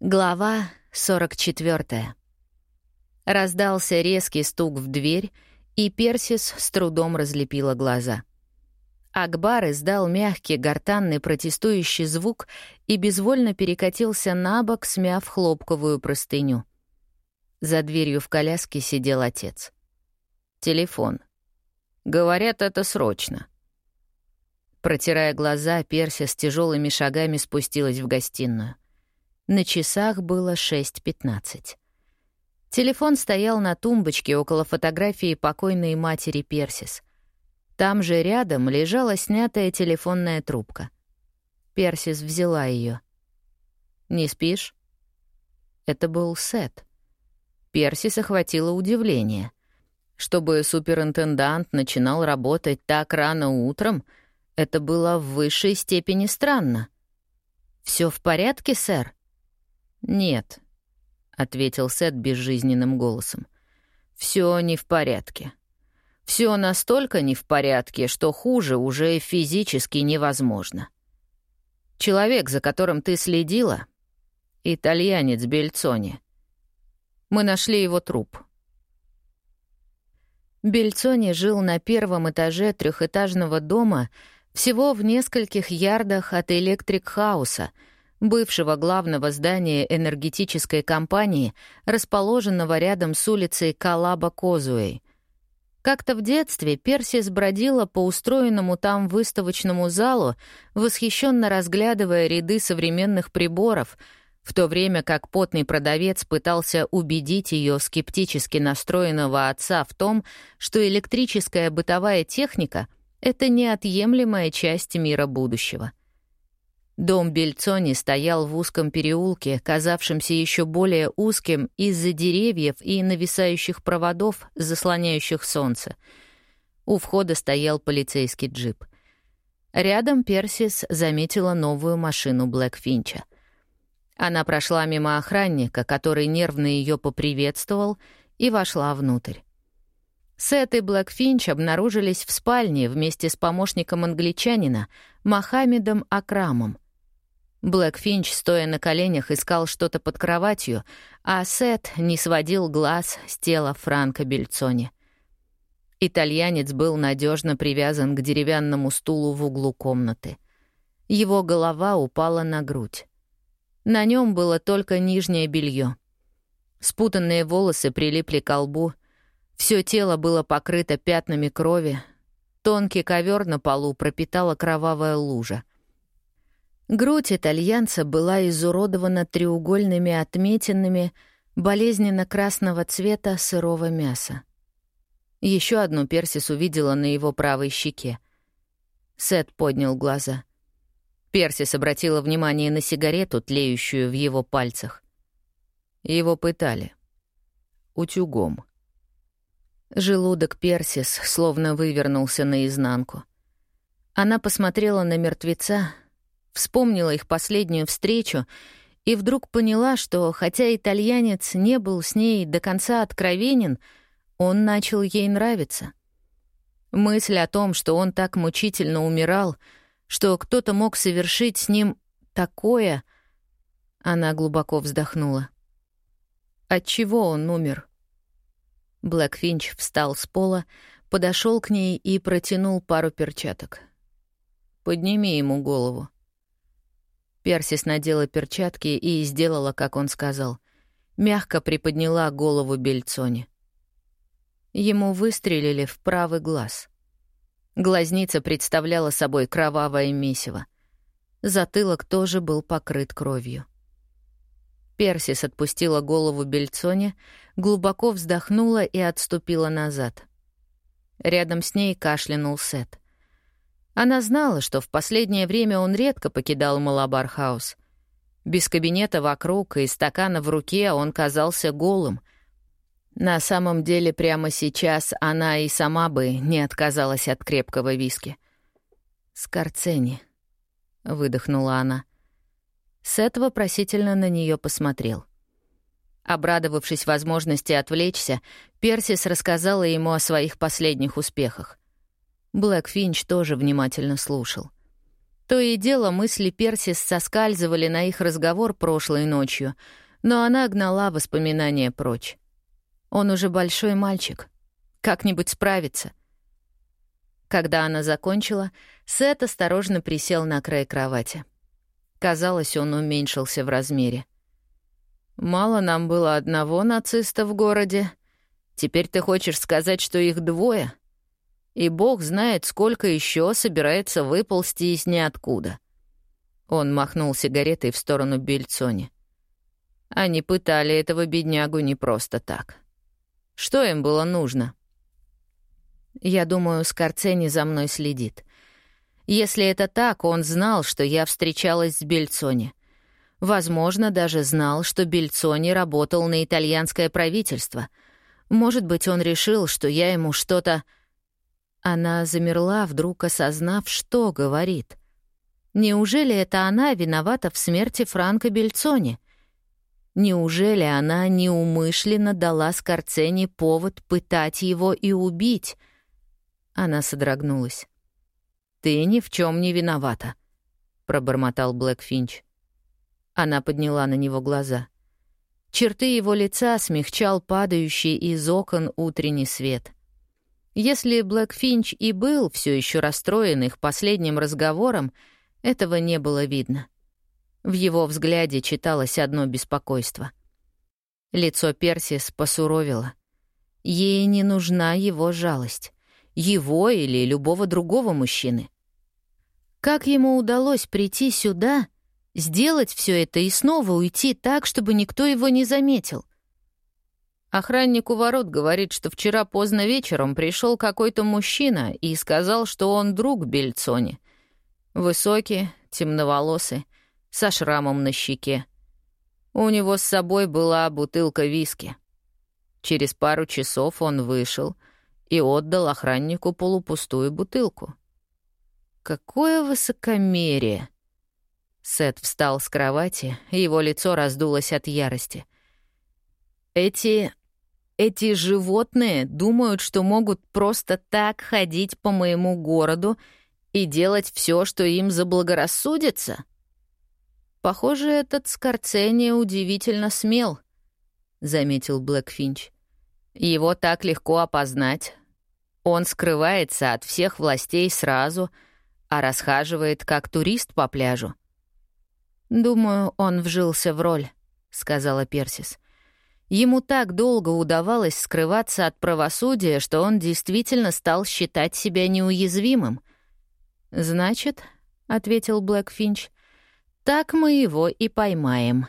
Глава 44. Раздался резкий стук в дверь, и Персис с трудом разлепила глаза. Акбар издал мягкий, гортанный протестующий звук и безвольно перекатился на бок, смяв хлопковую простыню. За дверью в коляске сидел отец. Телефон. «Говорят, это срочно». Протирая глаза, Персис тяжелыми шагами спустилась в гостиную. На часах было 6.15. Телефон стоял на тумбочке около фотографии покойной матери Персис. Там же рядом лежала снятая телефонная трубка. Персис взяла ее. «Не спишь?» Это был Сет. Персис охватило удивление. Чтобы суперинтендант начинал работать так рано утром, это было в высшей степени странно. Все в порядке, сэр?» «Нет», — ответил Сет безжизненным голосом. Все не в порядке. Все настолько не в порядке, что хуже уже физически невозможно. Человек, за которым ты следила, итальянец Бельцони. Мы нашли его труп. Бельцони жил на первом этаже трехэтажного дома всего в нескольких ярдах от электрик-хауса — бывшего главного здания энергетической компании, расположенного рядом с улицей Калаба-Козуэй. Как-то в детстве Персис бродила по устроенному там выставочному залу, восхищенно разглядывая ряды современных приборов, в то время как потный продавец пытался убедить ее скептически настроенного отца в том, что электрическая бытовая техника — это неотъемлемая часть мира будущего. Дом Бельцони стоял в узком переулке, казавшемся еще более узким из-за деревьев и нависающих проводов, заслоняющих солнце. У входа стоял полицейский джип. Рядом Персис заметила новую машину Блэкфинча. Она прошла мимо охранника, который нервно ее поприветствовал, и вошла внутрь. Сет и Блэкфинч обнаружились в спальне вместе с помощником англичанина Мохаммедом Акрамом — Блэк Финч, стоя на коленях, искал что-то под кроватью, а Сет не сводил глаз с тела Франка Бельцони. Итальянец был надежно привязан к деревянному стулу в углу комнаты. Его голова упала на грудь. На нем было только нижнее белье. Спутанные волосы прилипли к лбу, все тело было покрыто пятнами крови, тонкий ковер на полу пропитала кровавая лужа. Грудь итальянца была изуродована треугольными отметинами болезненно-красного цвета сырого мяса. Еще одну Персис увидела на его правой щеке. Сет поднял глаза. Персис обратила внимание на сигарету, тлеющую в его пальцах. Его пытали. Утюгом. Желудок Персис словно вывернулся наизнанку. Она посмотрела на мертвеца, вспомнила их последнюю встречу и вдруг поняла, что хотя итальянец не был с ней до конца откровенен, он начал ей нравиться. Мысль о том, что он так мучительно умирал, что кто-то мог совершить с ним такое, она глубоко вздохнула. От чего он умер? Блэкфинч встал с пола, подошел к ней и протянул пару перчаток. «Подними ему голову». Персис надела перчатки и сделала, как он сказал. Мягко приподняла голову Бельцони. Ему выстрелили в правый глаз. Глазница представляла собой кровавое месиво. Затылок тоже был покрыт кровью. Персис отпустила голову Бельцони, глубоко вздохнула и отступила назад. Рядом с ней кашлянул Сет — она знала, что в последнее время он редко покидал Малабар-хаус. Без кабинета вокруг и стакана в руке он казался голым. На самом деле прямо сейчас она и сама бы не отказалась от крепкого виски. «Скорцени», — выдохнула она. Сет вопросительно на нее посмотрел. Обрадовавшись возможности отвлечься, Персис рассказала ему о своих последних успехах. Блэк Финч тоже внимательно слушал. То и дело мысли Персис соскальзывали на их разговор прошлой ночью, но она гнала воспоминания прочь. Он уже большой мальчик. Как-нибудь справится. Когда она закончила, Сет осторожно присел на край кровати. Казалось, он уменьшился в размере. «Мало нам было одного нациста в городе. Теперь ты хочешь сказать, что их двое?» И бог знает, сколько еще собирается выползти из ниоткуда. Он махнул сигаретой в сторону Бельцони. Они пытали этого беднягу не просто так. Что им было нужно? Я думаю, Скорцени за мной следит. Если это так, он знал, что я встречалась с Бельцони. Возможно, даже знал, что Бельцони работал на итальянское правительство. Может быть, он решил, что я ему что-то она замерла, вдруг осознав, что говорит. Неужели это она виновата в смерти Франка Бельцони? Неужели она неумышленно дала Скорцени повод пытать его и убить? Она содрогнулась. «Ты ни в чем не виновата», — пробормотал Блэк Финч. Она подняла на него глаза. Черты его лица смягчал падающий из окон утренний свет — если Блэк Финч и был все еще расстроен их последним разговором, этого не было видно. В его взгляде читалось одно беспокойство. Лицо Персис посуровило. Ей не нужна его жалость. Его или любого другого мужчины. Как ему удалось прийти сюда, сделать все это и снова уйти так, чтобы никто его не заметил? Охранник у ворот говорит, что вчера поздно вечером пришел какой-то мужчина и сказал, что он друг Бельцони. Высокий, темноволосый, со шрамом на щеке. У него с собой была бутылка виски. Через пару часов он вышел и отдал охраннику полупустую бутылку. Какое высокомерие! Сет встал с кровати, его лицо раздулось от ярости. Эти эти животные думают, что могут просто так ходить по моему городу и делать все, что им заблагорассудится? Похоже, этот Скорцени удивительно смел, — заметил Блэк Финч. Его так легко опознать. Он скрывается от всех властей сразу, а расхаживает как турист по пляжу. «Думаю, он вжился в роль», — сказала Персис. Ему так долго удавалось скрываться от правосудия, что он действительно стал считать себя неуязвимым. «Значит», — ответил Блэк Финч, — «так мы его и поймаем».